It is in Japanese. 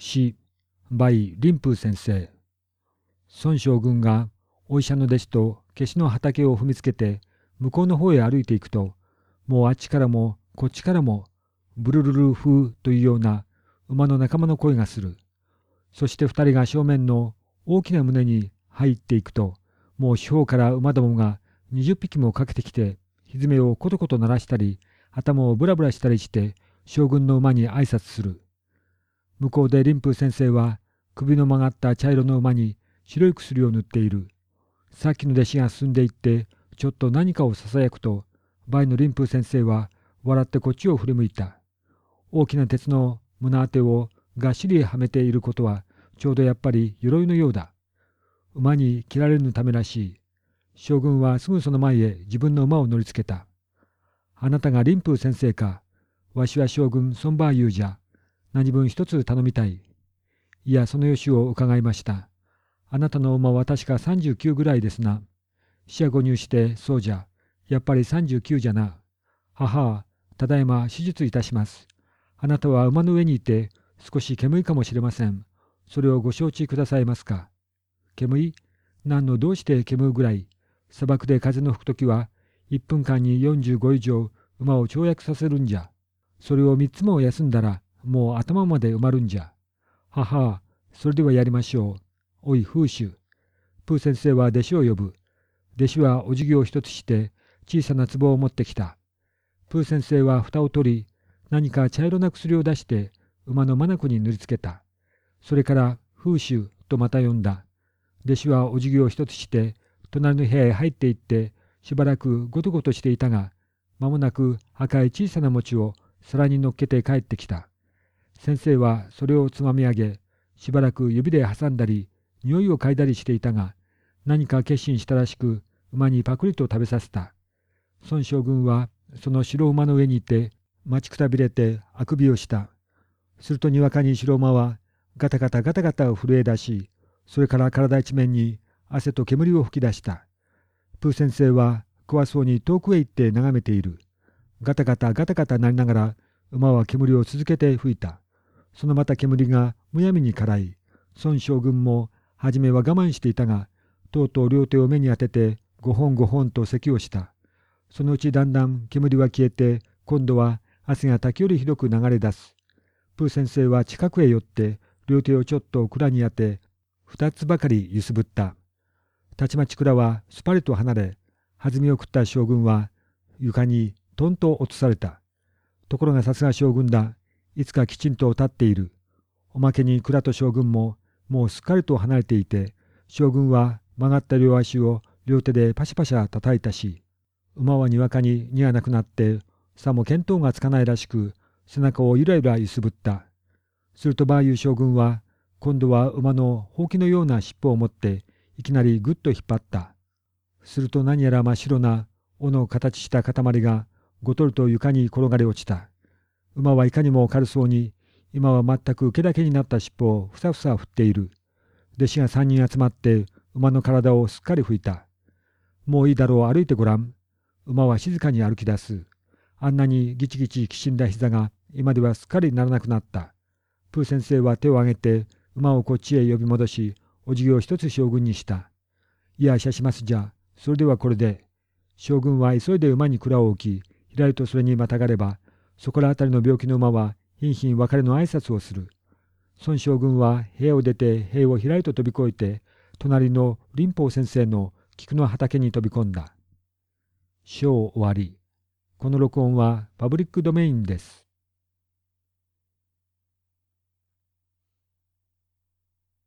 詩、梅林風先生。孫将軍がお医者の弟子と消しの畑を踏みつけて向こうの方へ歩いていくと、もうあっちからもこっちからもブルルル風というような馬の仲間の声がする。そして二人が正面の大きな胸に入っていくと、もう四方から馬どもが二十匹もかけてきて、蹄をコトコト鳴らしたり、頭をブラブラしたりして、将軍の馬に挨拶する。向こうで林風先生は、首の曲がった茶色の馬に白い薬を塗っている。さっきの弟子が進んでいって、ちょっと何かをささやくと、梅の林風先生は笑ってこっちを振り向いた。大きな鉄の胸当てをがっしりはめていることは、ちょうどやっぱり鎧のようだ。馬に切られぬためらしい。将軍はすぐその前へ自分の馬を乗りつけた。あなたが林風先生か。わしは将軍孫バーユーじゃ。何分一つ頼みたい。いや、その吉を伺いました。あなたの馬は確か39ぐらいですな。死者誤入して、そうじゃ。やっぱり39じゃな。母、ただいま手術いたします。あなたは馬の上にいて、少し煙かもしれません。それをご承知くださいますか。煙？何のどうして煙ぐらい？砂漠で風の吹くときは、1分間に45以上馬を跳躍させるんじゃ。それを3つも休んだら、もう頭まで埋まるんじゃ。はは、それではやりましょう。おい、風習。プー先生は弟子を呼ぶ。弟子はお辞儀を一つして、小さな壺を持ってきた。プー先生は蓋を取り、何か茶色な薬を出して、馬の眼に塗りつけた。それから、風習とまた呼んだ。弟子はお辞儀を一つして、隣の部屋へ入っていって、しばらくごとごとしていたが、間もなく赤い小さな餅を皿に乗っけて帰ってきた。先生はそれをつまみ上げ、しばらく指で挟んだり、匂いを嗅いだりしていたが、何か決心したらしく、馬にパクリと食べさせた。孫将軍はその白馬の上にいて、待ちくたびれてあくびをした。するとにわかに白馬はガタガタガタガタを震え出し、それから体一面に汗と煙を吹き出した。プー先生は怖そうに遠くへ行って眺めている。ガタガタガタガタなりながら馬は煙を続けて吹いた。そのまた煙がむやみに辛い。孫将軍も初めは我慢していたが、とうとう両手を目に当てて5本5本と咳をした。そのうちだんだん煙は消えて、今度は汗が滝よりひどく流れ出す。プー先生は近くへ寄って、両手をちょっと蔵に当て、二つばかり揺すぶった。たちまち蔵はすぱりと離れ、弾みを食った将軍は床にトンと落とされた。ところがさすが将軍だ。いつかきちんと立っている。おまけに蔵と将軍ももうすっかりと離れていて、将軍は曲がった両足を両手でパシャパシャ叩いたし、馬はにわかに荷がなくなって、さも見当がつかないらしく、背中をゆらゆら揺すぶった。するとバーユー将軍は、今度は馬のほうきのような尻尾を持って、いきなりぐっと引っ張った。すると何やら真っ白な尾の形した塊がごとると床に転がり落ちた。馬はいかにも軽そうに、今は全く毛だけになった尻尾をふさふさ振っている。弟子が三人集まって馬の体をすっかり拭いた。もういいだろう歩いてごらん。馬は静かに歩き出す。あんなにギチギチきしんだ膝が今ではすっかりならなくなった。プー先生は手を挙げて馬をこっちへ呼び戻し、お辞儀を一つ将軍にした。いや、しゃしますじゃ。それではこれで。将軍は急いで馬に蔵を置き、ひらりとそれにまたがれば、そこら辺りの病気の馬は、ひんひん別れの挨拶をする。孫将軍は部屋を出て塀をひらりと飛び越えて、隣の林法先生の菊の畑に飛び込んだ。章終わり。この録音はパブリックドメインです。